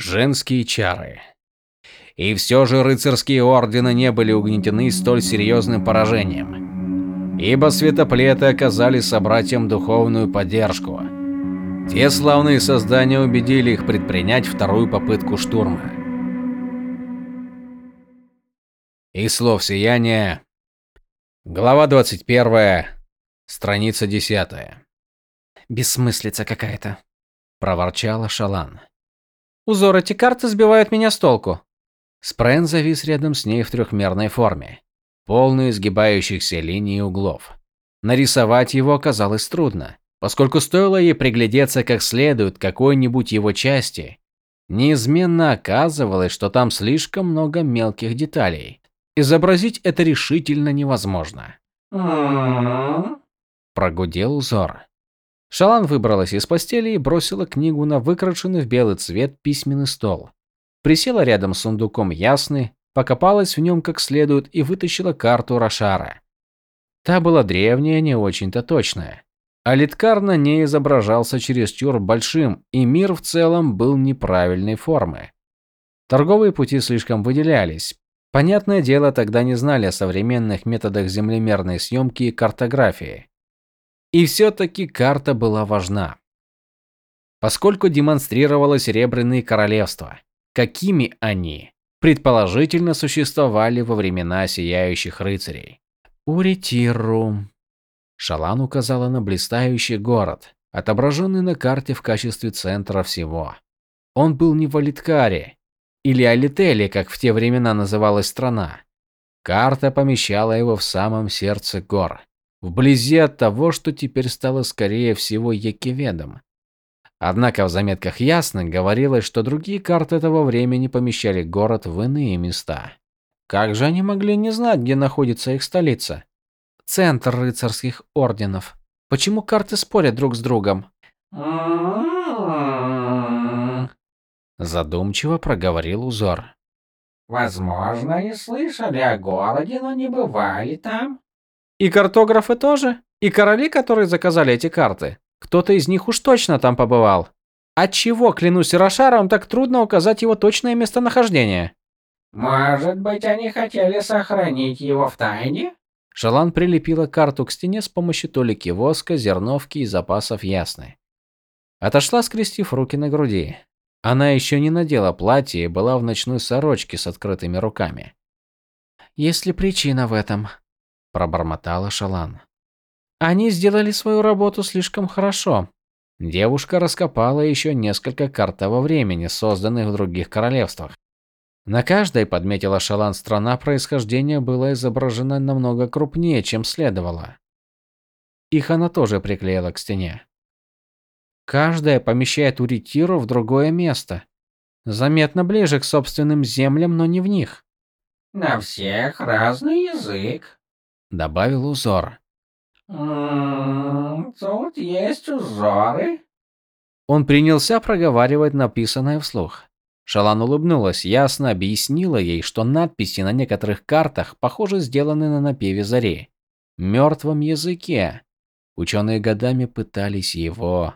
Женские чары. И все же рыцарские ордены не были угнетены столь серьезным поражением, ибо светоплеты оказали собратьям духовную поддержку. Те славные создания убедили их предпринять вторую попытку штурма. Из слов сияния. Глава 21, страница 10. Бессмыслица какая-то, проворчала Шалан. Узор эти карты сбивают меня с толку. Спрен завис рядом с ней в трехмерной форме, полный изгибающихся линий и углов. Нарисовать его оказалось трудно, поскольку стоило ей приглядеться как следует какой-нибудь его части, неизменно оказывалось, что там слишком много мелких деталей. Изобразить это решительно невозможно. Прогудел узор. Шалан выбралась из постели и бросила книгу на выкрашенный в белый цвет письменный стол. Присела рядом с сундуком Ясны, покопалась в нем как следует и вытащила карту Рошара. Та была древняя, не очень-то точная. А Литкар на ней изображался чересчур большим, и мир в целом был неправильной формы. Торговые пути слишком выделялись. Понятное дело, тогда не знали о современных методах землемерной съемки и картографии. И все-таки карта была важна. Поскольку демонстрировала Серебряные Королевства, какими они, предположительно, существовали во времена Сияющих Рыцарей. Уритиру. Шалан указала на блистающий город, отображенный на карте в качестве центра всего. Он был не в Алиткаре, или Алителе, как в те времена называлась страна. Карта помещала его в самом сердце гор вблизи от того, что теперь стало скорее всего Якиведом. Однако в заметках ясно говорилось, что другие карты этого времени помещали город в иные места. Как же они могли не знать, где находится их столица? Центр рыцарских орденов. Почему карты спорят друг с другом? Задумчиво проговорил узор. Возможно, они слышали о городе, но не бывали там. И картографы тоже? И короли, которые заказали эти карты? Кто-то из них уж точно там побывал. Отчего, клянусь Рошаром, так трудно указать его точное местонахождение? Может быть, они хотели сохранить его в тайне? Шалан прилепила карту к стене с помощью толики воска, зерновки и запасов ясны. Отошла, скрестив руки на груди. Она еще не надела платье и была в ночной сорочке с открытыми руками. Есть ли причина в этом? Пробормотала Шалан. Они сделали свою работу слишком хорошо. Девушка раскопала еще несколько карт того времени, созданных в других королевствах. На каждой, подметила Шалан, страна происхождения была изображена намного крупнее, чем следовало. Их она тоже приклеила к стене. Каждая помещает Уритиру в другое место. Заметно ближе к собственным землям, но не в них. На всех разный язык, добавил узор. «М-м, тут есть узоры. Он принялся проговаривать написанное вслух. Шалан улыбнулась, ясно объяснила ей, что надписи на некоторых картах, похоже, сделаны на напеве зари. Мертвом языке. Ученые годами пытались его...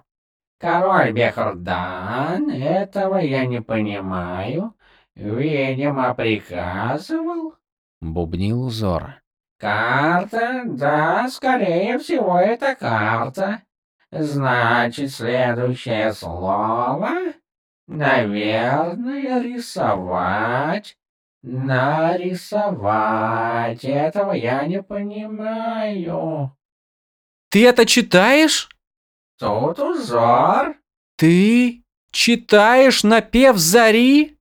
Король Бехардан, этого я не понимаю. Видимо, приказывал? Бубнил узор. Карта? Да, скорее всего, это карта. Значит, следующее слово? Наверное, рисовать. Нарисовать. Этого я не понимаю. Ты это читаешь? Тут узор. Ты читаешь напев зари?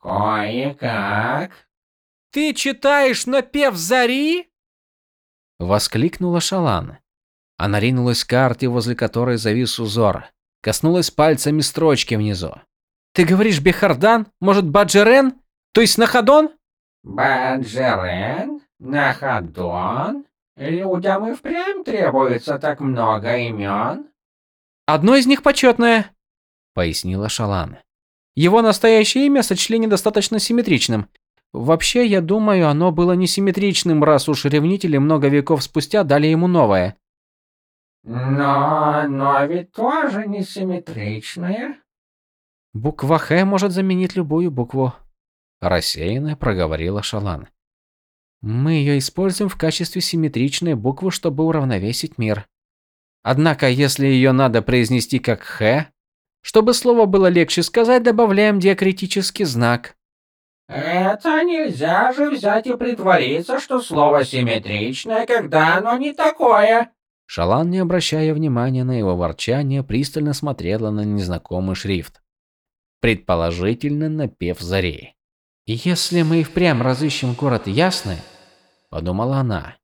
Кое-как. Ты читаешь напев зари? Воскликнула Шалан. Она ринулась к карте, возле которой завис узор. Коснулась пальцами строчки внизу. «Ты говоришь Бехардан? Может, Баджерен? То есть Нахадон?» «Баджерен? Нахадон? Людям и впрямь требуется так много имен?» «Одно из них почетное», — пояснила Шалан. «Его настоящее имя сочли недостаточно симметричным. Вообще, я думаю, оно было несимметричным, раз уж ревнители много веков спустя дали ему новое. Но, но ведь тоже несимметричное. Буква «Х» может заменить любую букву. Рассеянно проговорила Шалан. Мы ее используем в качестве симметричной буквы, чтобы уравновесить мир. Однако, если ее надо произнести как «х», чтобы слово было легче сказать, добавляем диакритический знак. Это нельзя же взять и притвориться, что слово симметричное, когда оно не такое. Шалан, не обращая внимания на его ворчание, пристально смотрела на незнакомый шрифт. Предположительно, напев зари. «Если мы и впрямь разыщем город Ясный», — подумала она,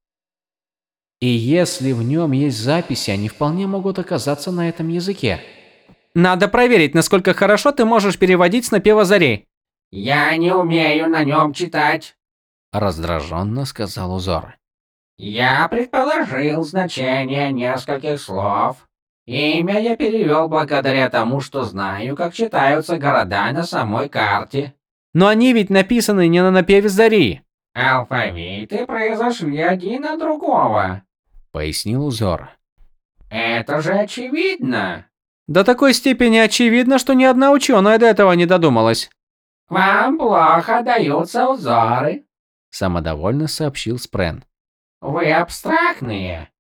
— «и если в нем есть записи, они вполне могут оказаться на этом языке». «Надо проверить, насколько хорошо ты можешь переводить с напева зари», «Я не умею на нем читать», – раздраженно сказал узор. «Я предположил значение нескольких слов. Имя я перевел благодаря тому, что знаю, как читаются города на самой карте». «Но они ведь написаны не на напеве зари». «Алфавиты произошли один от другого», – пояснил узор. «Это же очевидно». До такой степени очевидно, что ни одна ученая до этого не додумалась. «Вам плохо даются узоры», – самодовольно сообщил Спрен. «Вы абстрактные.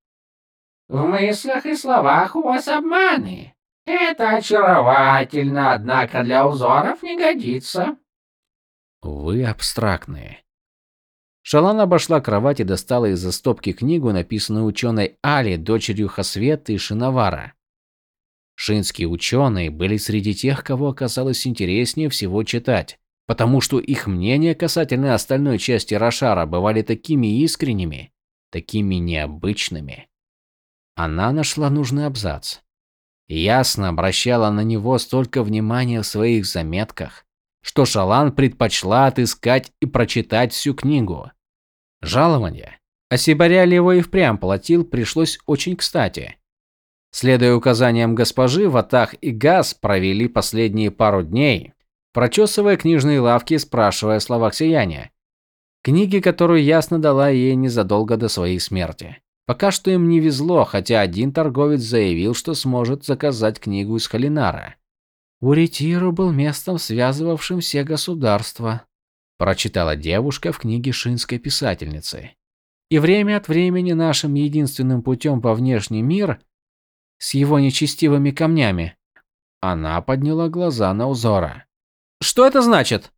В мыслях и словах у вас обманы. Это очаровательно, однако для узоров не годится». «Вы абстрактные». Шалан обошла кровать и достала из-за стопки книгу, написанную ученой Али, дочерью Хасвета и Шиновара. Шинские ученые были среди тех, кого оказалось интереснее всего читать, потому что их мнения касательно остальной части Рошара бывали такими искренними, такими необычными. Она нашла нужный абзац. Ясно обращала на него столько внимания в своих заметках, что Шалан предпочла отыскать и прочитать всю книгу. Жалование, а Сибаря его и впрямь платил, пришлось очень кстати. Следуя указаниям госпожи, Ватах и Газ провели последние пару дней, прочесывая книжные лавки и спрашивая о словах сияния. Книги, которую ясно дала ей незадолго до своей смерти. Пока что им не везло, хотя один торговец заявил, что сможет заказать книгу из Халинара. «Уритиру был местом, связывавшим все государства», прочитала девушка в книге шинской писательницы. «И время от времени нашим единственным путем во внешний мир с его нечестивыми камнями. Она подняла глаза на узора. «Что это значит?»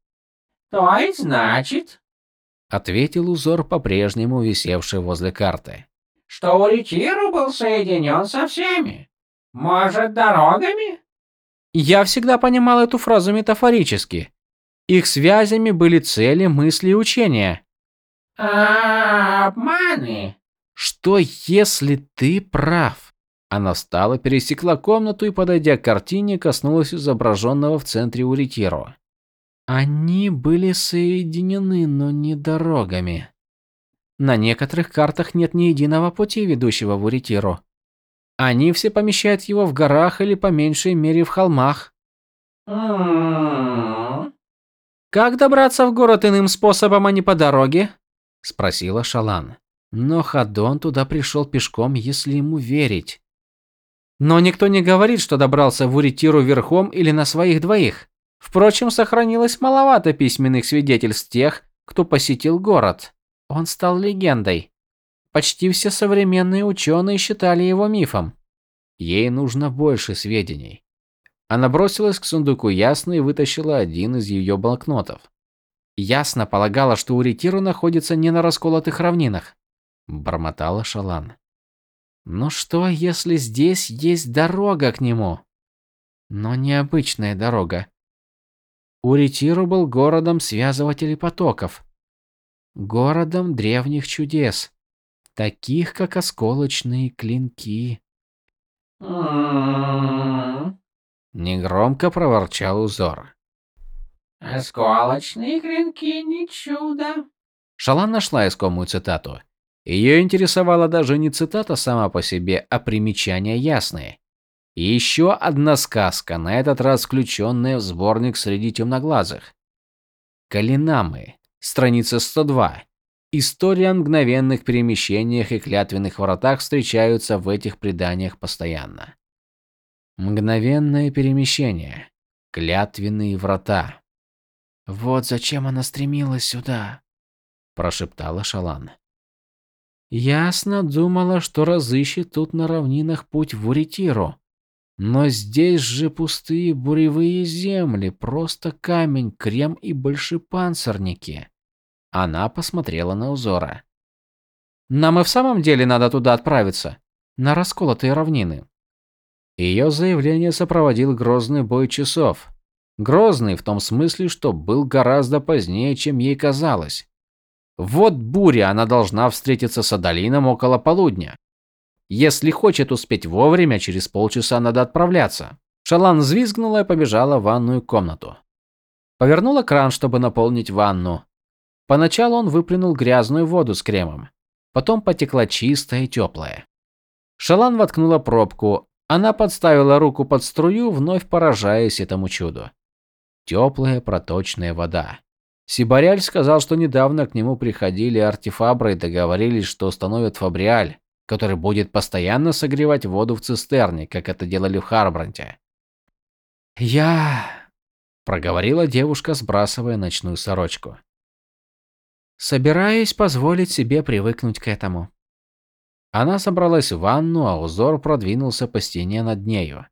«То и значит», — ответил узор, по-прежнему висевший возле карты. «Что Уритиру был соединен со всеми. Может, дорогами?» Я всегда понимал эту фразу метафорически. Их связями были цели, мысли и учения. А, обманы. Что если ты прав? Она встала, пересекла комнату и, подойдя к картине, коснулась изображенного в центре Уритиро. Они были соединены, но не дорогами. На некоторых картах нет ни единого пути, ведущего в Уритиро. Они все помещают его в горах или по меньшей мере в холмах. Как добраться в город иным способом, а не по дороге? спросила Шалан. Но Хадон туда пришел пешком, если ему верить. Но никто не говорит, что добрался в Уритиру верхом или на своих двоих. Впрочем, сохранилось маловато письменных свидетельств тех, кто посетил город. Он стал легендой. Почти все современные ученые считали его мифом. Ей нужно больше сведений. Она бросилась к сундуку Ясно и вытащила один из ее блокнотов. Ясно полагала, что Уритиру находится не на расколотых равнинах. Бормотала Шалан. Но что, если здесь есть дорога к нему? Но необычная дорога. Уритиру был городом связывателей потоков. Городом древних чудес, таких как осколочные клинки. М-м-м. Негромко проворчал узор. Осколочные клинки не чудо. Шалан нашла искомую цитату. Ее интересовала даже не цитата сама по себе, а примечания ясные. Еще одна сказка, на этот раз включенная в сборник среди темноглазых. Калинамы, страница 102. История о мгновенных перемещениях и клятвенных вратах встречаются в этих преданиях постоянно. Мгновенное перемещение. Клятвенные врата. «Вот зачем она стремилась сюда», – прошептала Шалан. Ясно думала, что разыщет тут на равнинах путь в Уритиру. Но здесь же пустые буревые земли, просто камень, крем и большепанцирники. Она посмотрела на узора. Нам и в самом деле надо туда отправиться, на расколотые равнины. Ее заявление сопроводил грозный бой часов. Грозный в том смысле, что был гораздо позднее, чем ей казалось. Вот буря, она должна встретиться с Адалином около полудня. Если хочет успеть вовремя, через полчаса надо отправляться. Шалан взвизгнула и побежала в ванную комнату. Повернула кран, чтобы наполнить ванну. Поначалу он выплюнул грязную воду с кремом. Потом потекла чистая и теплая. Шалан воткнула пробку. Она подставила руку под струю, вновь поражаясь этому чуду. Теплая проточная вода. Сибаряль сказал, что недавно к нему приходили артефабры и договорились, что установят фабриаль, который будет постоянно согревать воду в цистерне, как это делали в Харбранте. «Я...» – проговорила девушка, сбрасывая ночную сорочку. «Собираюсь позволить себе привыкнуть к этому». Она собралась в ванну, а узор продвинулся по стене над нею.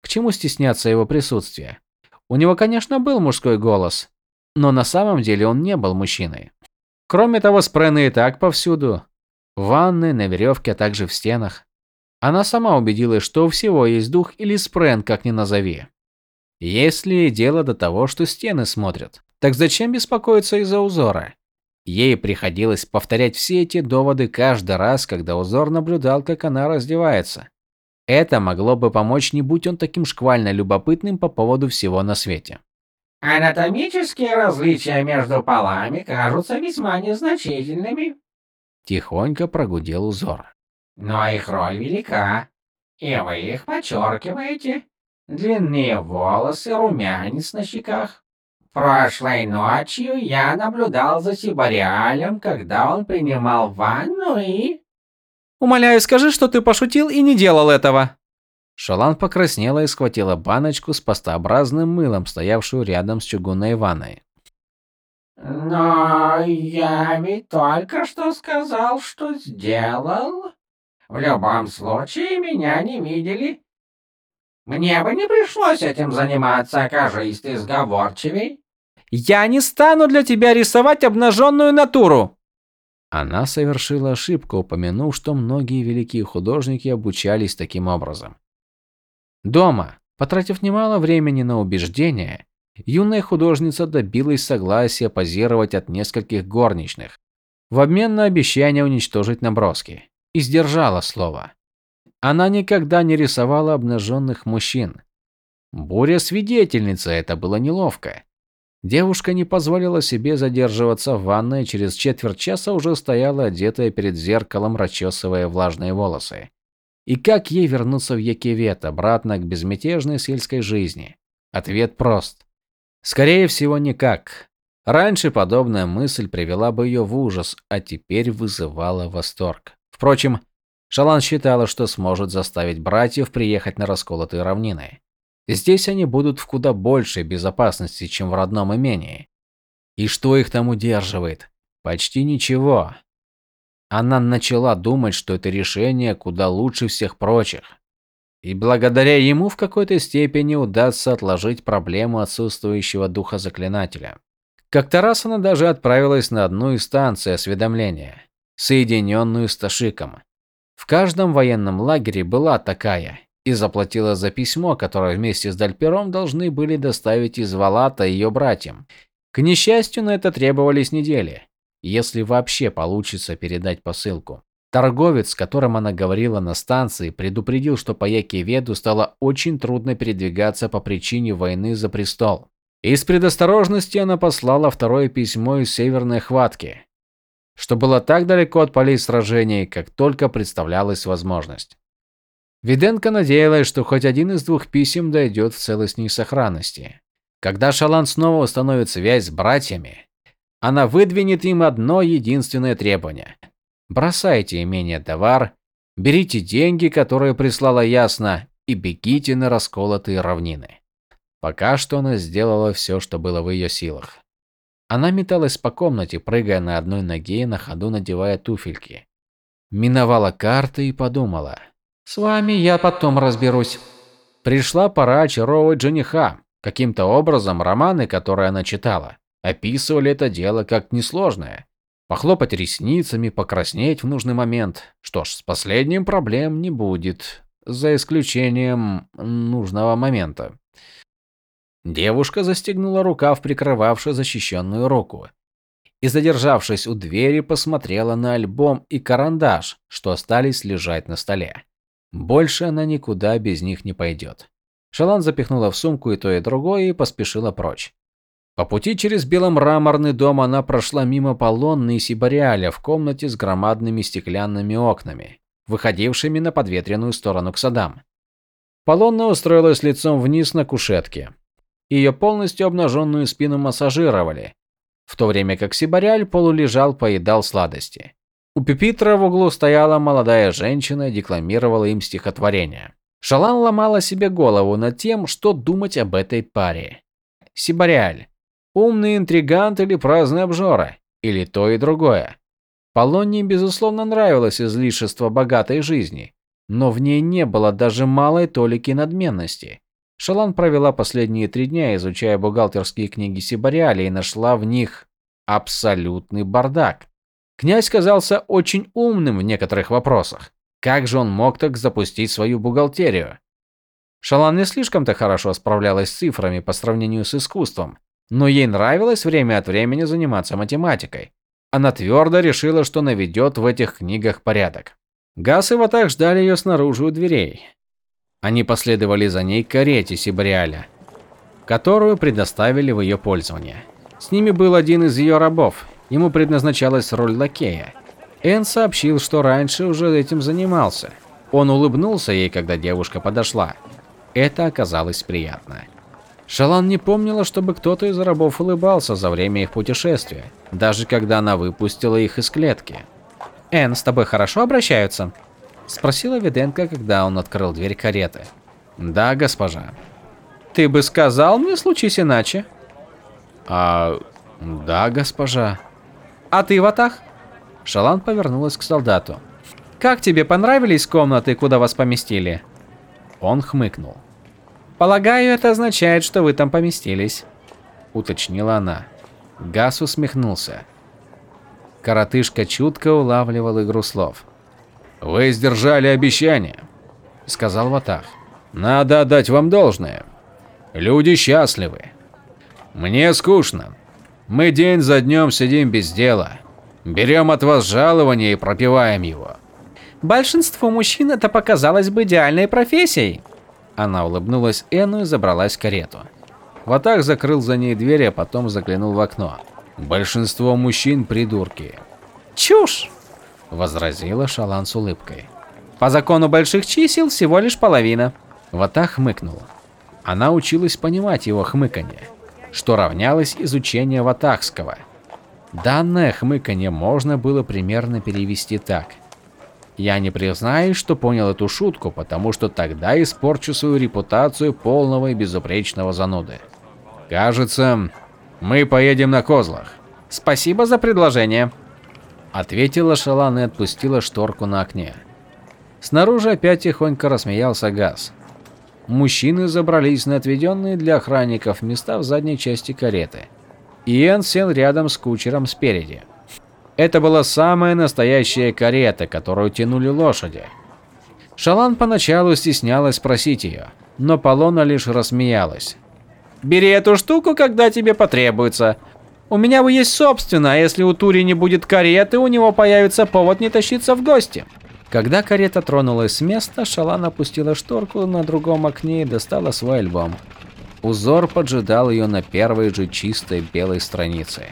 К чему стесняться его присутствия? У него, конечно, был мужской голос, но на самом деле он не был мужчиной. Кроме того, спрены и так повсюду. В ванной, на веревке, а также в стенах. Она сама убедилась, что у всего есть дух или спрен, как ни назови. Если дело до того, что стены смотрят, так зачем беспокоиться из-за узора? Ей приходилось повторять все эти доводы каждый раз, когда узор наблюдал, как она раздевается. Это могло бы помочь, не будь он таким шквально любопытным по поводу всего на свете. Анатомические различия между полами кажутся весьма незначительными. Тихонько прогудел узор. Но их роль велика, и вы их подчеркиваете. Длинные волосы, румянец на щеках. Прошлой ночью я наблюдал за Сибариалем, когда он принимал ванну и... Умоляю, скажи, что ты пошутил и не делал этого. Шалан покраснела и схватила баночку с пастообразным мылом, стоявшую рядом с чугунной ванной. «Но я ведь только что сказал, что сделал. В любом случае, меня не видели. Мне бы не пришлось этим заниматься, окажись ты сговорчивей». «Я не стану для тебя рисовать обнаженную натуру!» Она совершила ошибку, упомянув, что многие великие художники обучались таким образом. Дома, потратив немало времени на убеждения, юная художница добилась согласия позировать от нескольких горничных в обмен на обещание уничтожить наброски и сдержала слово. Она никогда не рисовала обнаженных мужчин. Буря свидетельница, это было неловко. Девушка не позволила себе задерживаться в ванной, через четверть часа уже стояла одетая перед зеркалом, расчесывая влажные волосы. И как ей вернуться в Якивет, обратно к безмятежной сельской жизни? Ответ прост. Скорее всего, никак. Раньше подобная мысль привела бы ее в ужас, а теперь вызывала восторг. Впрочем, Шалан считала, что сможет заставить братьев приехать на расколотые равнины. Здесь они будут в куда большей безопасности, чем в родном имении. И что их там удерживает? Почти ничего. Она начала думать, что это решение куда лучше всех прочих. И благодаря ему в какой-то степени удастся отложить проблему отсутствующего духа заклинателя. Как-то раз она даже отправилась на одну из станций осведомления, соединенную с Ташиком. В каждом военном лагере была такая, и заплатила за письмо, которое вместе с Дальпером должны были доставить из Валата ее братьям. К несчастью, на это требовались недели если вообще получится передать посылку. Торговец, с которым она говорила на станции, предупредил, что по Якиведу стало очень трудно передвигаться по причине войны за престол. Из предосторожности она послала второе письмо из Северной Хватки, что было так далеко от полей сражений, как только представлялась возможность. Виденко надеялась, что хоть один из двух писем дойдет в целостной сохранности. Когда Шалан снова установит связь с братьями, она выдвинет им одно единственное требование. Бросайте имение товар, берите деньги, которые прислала Ясно, и бегите на расколотые равнины. Пока что она сделала все, что было в ее силах. Она металась по комнате, прыгая на одной ноге и на ходу надевая туфельки. Миновала карты и подумала. «С вами я потом разберусь». Пришла пора очаровывать жениха. Каким-то образом романы, которые она читала, описывали это дело как несложное. Похлопать ресницами, покраснеть в нужный момент. Что ж, с последним проблем не будет, за исключением нужного момента. Девушка застегнула рукав, прикрывавший защищенную руку. И, задержавшись у двери, посмотрела на альбом и карандаш, что остались лежать на столе. Больше она никуда без них не пойдет. Шалан запихнула в сумку и то, и другое и поспешила прочь. По пути через беломраморный дом она прошла мимо Полонны и в комнате с громадными стеклянными окнами, выходившими на подветренную сторону к садам. Полонна устроилась лицом вниз на кушетке. Ее полностью обнаженную спину массажировали, в то время как Сибаряль полулежал, поедал сладости. У Пепитра в углу стояла молодая женщина и декламировала им стихотворение. Шалан ломала себе голову над тем, что думать об этой паре. Сибаряль. Умный интригант или праздный обжора? Или то и другое? Полонне, безусловно, нравилось излишество богатой жизни, но в ней не было даже малой толики надменности. Шалан провела последние три дня, изучая бухгалтерские книги Сибариали, и нашла в них абсолютный бардак. Князь казался очень умным в некоторых вопросах. Как же он мог так запустить свою бухгалтерию? Шалан не слишком-то хорошо справлялась с цифрами по сравнению с искусством, но ей нравилось время от времени заниматься математикой. Она твердо решила, что наведет в этих книгах порядок. Гас и Ватах ждали ее снаружи у дверей. Они последовали за ней к карете Сибриаля, которую предоставили в ее пользование. С ними был один из ее рабов, ему предназначалась роль лакея. Эн сообщил, что раньше уже этим занимался. Он улыбнулся ей, когда девушка подошла. Это оказалось приятно. Шалан не помнила, чтобы кто-то из рабов улыбался за время их путешествия, даже когда она выпустила их из клетки. «Эн, с тобой хорошо обращаются?» Спросила Виденко, когда он открыл дверь кареты. Да, госпожа. Ты бы сказал мне, случись иначе. А, да, госпожа. А ты, Ватах? Шалан повернулась к солдату. Как тебе понравились комнаты, куда вас поместили? Он хмыкнул. Полагаю, это означает, что вы там поместились, уточнила она. Гас усмехнулся. Коротышка чутко улавливал игру слов. «Вы сдержали обещание», — сказал Ватах. «Надо отдать вам должное. Люди счастливы. Мне скучно. Мы день за днем сидим без дела. Берем от вас жалование и пропиваем его». «Большинству мужчин это показалось бы идеальной профессией». Она улыбнулась Энну и забралась в карету. Ватах закрыл за ней дверь, а потом заглянул в окно. «Большинство мужчин – придурки». «Чушь!» возразила Шалан с улыбкой. По закону больших чисел всего лишь половина. Ватах хмыкнул. Она училась понимать его хмыканье, что равнялось изучению ватахского. Данное хмыканье можно было примерно перевести так. Я не признаюсь, что понял эту шутку, потому что тогда испорчу свою репутацию полного и безупречного зануды. Кажется, мы поедем на козлах. Спасибо за предложение. Ответила Шалан и отпустила шторку на окне. Снаружи опять тихонько рассмеялся газ. Мужчины забрались на отведенные для охранников места в задней части кареты. Иэн сел рядом с кучером спереди. Это была самая настоящая карета, которую тянули лошади. Шалан поначалу стеснялась спросить ее, но Полона лишь рассмеялась. «Бери эту штуку, когда тебе потребуется. У меня бы есть собственная, а если у Тури не будет кареты, у него появится повод не тащиться в гости. Когда карета тронулась с места, Шалан опустила шторку на другом окне и достала свой альбом. Узор поджидал ее на первой же чистой белой странице.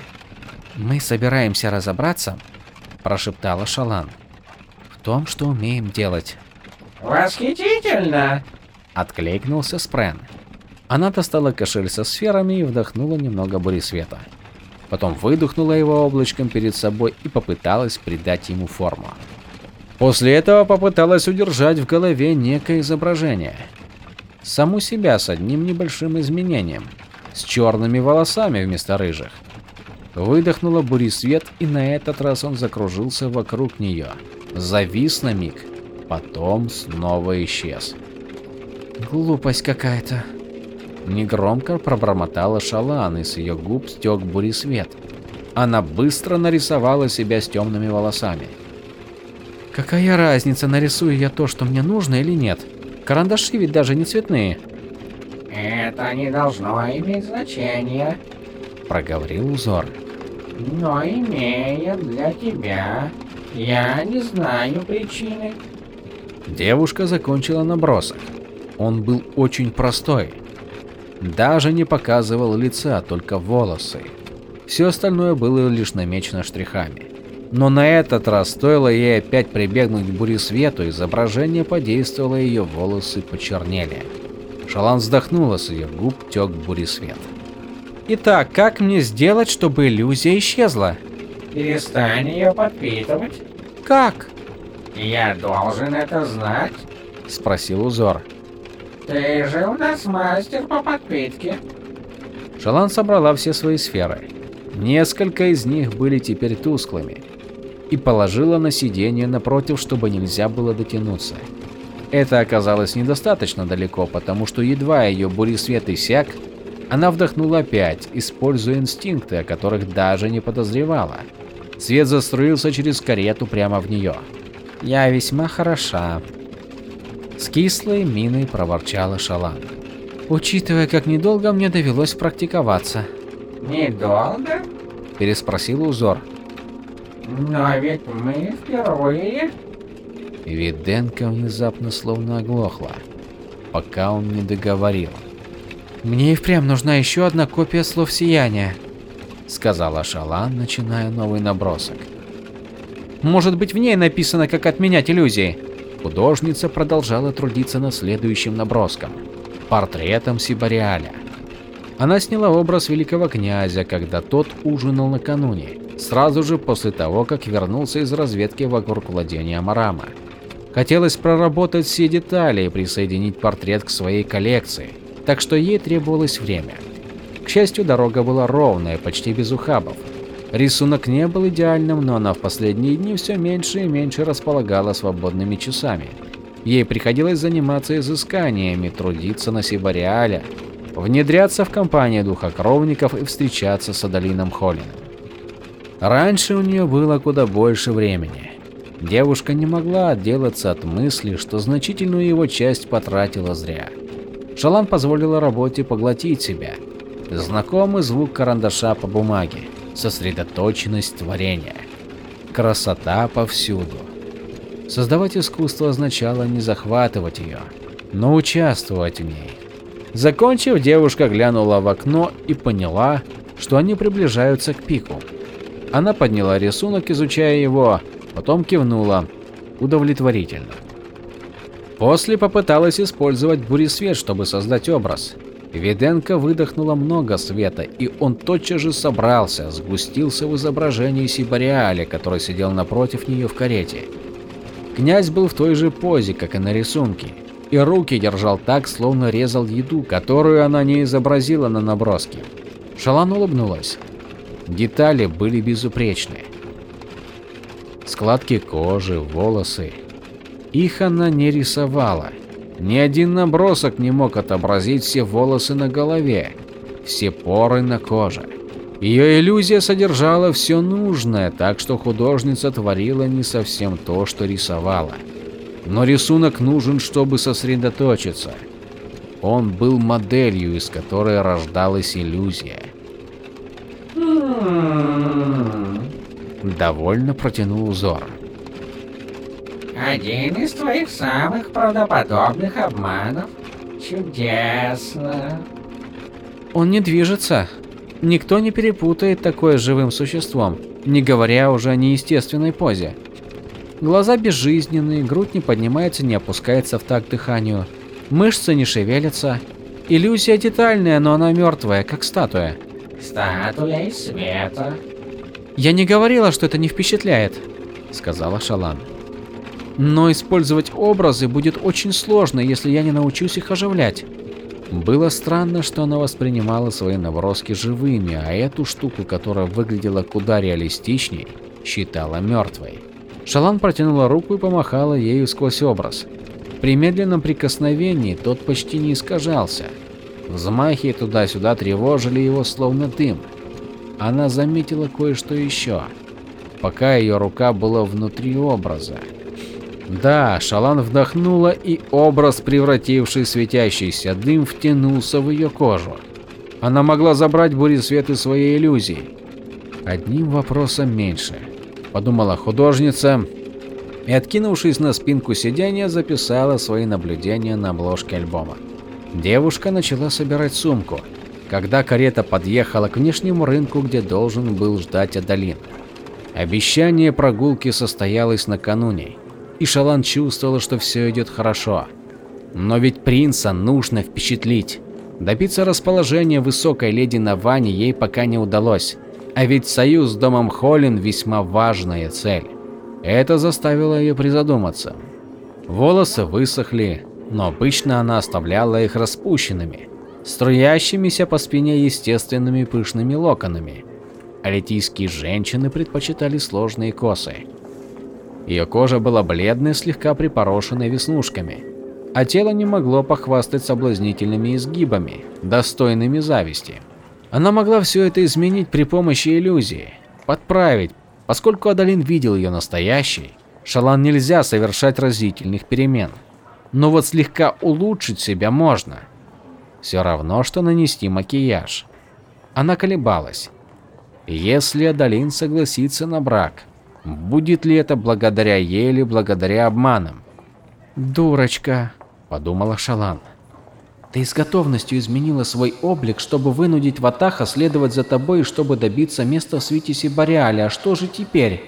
«Мы собираемся разобраться», – прошептала Шалан, – «в том, что умеем делать». «Восхитительно!» – откликнулся Спрен. Она достала кошель со сферами и вдохнула немного бури света потом выдохнула его облачком перед собой и попыталась придать ему форму. После этого попыталась удержать в голове некое изображение. саму себя с одним небольшим изменением, с черными волосами вместо рыжих. Выдохнула буресвет, и на этот раз он закружился вокруг нее, завис на миг, потом снова исчез. Глупость какая-то. Негромко пробормотала Шалан, и с ее губ стек буресвет. Она быстро нарисовала себя с темными волосами. Какая разница, нарисую я то, что мне нужно или нет? Карандаши ведь даже не цветные. Это не должно иметь значения, проговорил узор. Но имеет для тебя. Я не знаю причины. Девушка закончила набросок. Он был очень простой. Даже не показывал лица, только волосы. Все остальное было лишь намечено штрихами. Но на этот раз стоило ей опять прибегнуть к буресвету, изображение подействовало, ее волосы почернели. Шалан вздохнула, с ее губ тек буресвет. Итак, как мне сделать, чтобы иллюзия исчезла? Перестань ее подпитывать. Как? Я должен это знать. Спросил узор. Ты же у нас мастер по подпитке. Шалан собрала все свои сферы. Несколько из них были теперь тусклыми. И положила на сиденье напротив, чтобы нельзя было дотянуться. Это оказалось недостаточно далеко, потому что едва ее буресвет иссяк, она вдохнула опять, используя инстинкты, о которых даже не подозревала. Свет заструился через карету прямо в нее. Я весьма хороша. С кислой миной проворчала Шалан. Учитывая, как недолго мне довелось практиковаться. Недолго? Переспросил узор. Но ведь мы впервые. Виденко внезапно словно оглохла, пока он не договорил. Мне и впрямь нужна еще одна копия слов сияния, сказала Шалан, начиная новый набросок. Может быть, в ней написано, как отменять иллюзии. Художница продолжала трудиться над следующим наброском портретом Сибариаля. Она сняла образ великого князя, когда тот ужинал накануне, сразу же после того, как вернулся из разведки вокруг владения Марама. Хотелось проработать все детали и присоединить портрет к своей коллекции, так что ей требовалось время. К счастью, дорога была ровная, почти без ухабов. Рисунок не был идеальным, но она в последние дни все меньше и меньше располагала свободными часами. Ей приходилось заниматься изысканиями, трудиться на Сибариале, внедряться в компанию духокровников и встречаться с Адалином Холлином. Раньше у нее было куда больше времени. Девушка не могла отделаться от мысли, что значительную его часть потратила зря. Шалан позволила работе поглотить себя. Знакомый звук карандаша по бумаге, сосредоточенность творения. Красота повсюду. Создавать искусство означало не захватывать ее, но участвовать в ней. Закончив, девушка глянула в окно и поняла, что они приближаются к пику. Она подняла рисунок, изучая его, потом кивнула удовлетворительно. После попыталась использовать буресвет, чтобы создать образ. Виденко выдохнула много света, и он тотчас же собрался, сгустился в изображении Сибариаля, который сидел напротив нее в карете. Князь был в той же позе, как и на рисунке, и руки держал так, словно резал еду, которую она не изобразила на наброске. Шалан улыбнулась. Детали были безупречны. Складки кожи, волосы. Их она не рисовала. Ни один набросок не мог отобразить все волосы на голове, все поры на коже. Ее иллюзия содержала все нужное, так что художница творила не совсем то, что рисовала. Но рисунок нужен, чтобы сосредоточиться. Он был моделью, из которой рождалась иллюзия. Довольно протянул узор. Один из твоих самых правдоподобных обманов. Чудесно. Он не движется. Никто не перепутает такое с живым существом, не говоря уже о неестественной позе. Глаза безжизненные, грудь не поднимается, не опускается в такт дыханию. Мышцы не шевелятся. Иллюзия детальная, но она мертвая, как статуя. Статуя из света. Я не говорила, что это не впечатляет, сказала Шалан. Но использовать образы будет очень сложно, если я не научусь их оживлять. Было странно, что она воспринимала свои наброски живыми, а эту штуку, которая выглядела куда реалистичней, считала мертвой. Шалан протянула руку и помахала ею сквозь образ. При медленном прикосновении тот почти не искажался. Взмахи туда-сюда тревожили его словно дым. Она заметила кое-что еще, пока ее рука была внутри образа. Да, Шалан вдохнула, и образ, превративший светящийся дым, втянулся в ее кожу. Она могла забрать буресвет из своей иллюзии. Одним вопросом меньше, подумала художница, и, откинувшись на спинку сиденья, записала свои наблюдения на обложке альбома. Девушка начала собирать сумку, когда карета подъехала к внешнему рынку, где должен был ждать Адалин. Обещание прогулки состоялось накануне, и Шалан чувствовала, что все идет хорошо. Но ведь принца нужно впечатлить. Добиться расположения высокой леди Навани ей пока не удалось, а ведь союз с домом Холлин весьма важная цель. Это заставило ее призадуматься. Волосы высохли, но обычно она оставляла их распущенными, струящимися по спине естественными пышными локонами. А литийские женщины предпочитали сложные косы. Ее кожа была бледной, слегка припорошенной веснушками, а тело не могло похвастать соблазнительными изгибами, достойными зависти. Она могла все это изменить при помощи иллюзии, подправить, поскольку Адалин видел ее настоящей. Шалан нельзя совершать разительных перемен но вот слегка улучшить себя можно. Все равно, что нанести макияж. Она колебалась. Если Адалин согласится на брак, будет ли это благодаря ей или благодаря обманам? «Дурочка», – подумала Шалан. «Ты с готовностью изменила свой облик, чтобы вынудить Ватаха следовать за тобой, чтобы добиться места в Свитисе Бореале. А что же теперь?»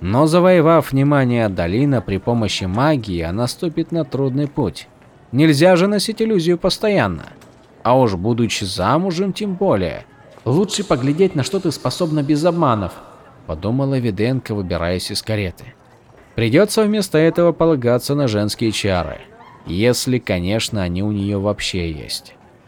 Но завоевав внимание Долина при помощи магии, она ступит на трудный путь. Нельзя же носить иллюзию постоянно. А уж будучи замужем, тем более. Лучше поглядеть, на что ты способна без обманов, подумала Виденко, выбираясь из кареты. Придется вместо этого полагаться на женские чары, если, конечно, они у нее вообще есть.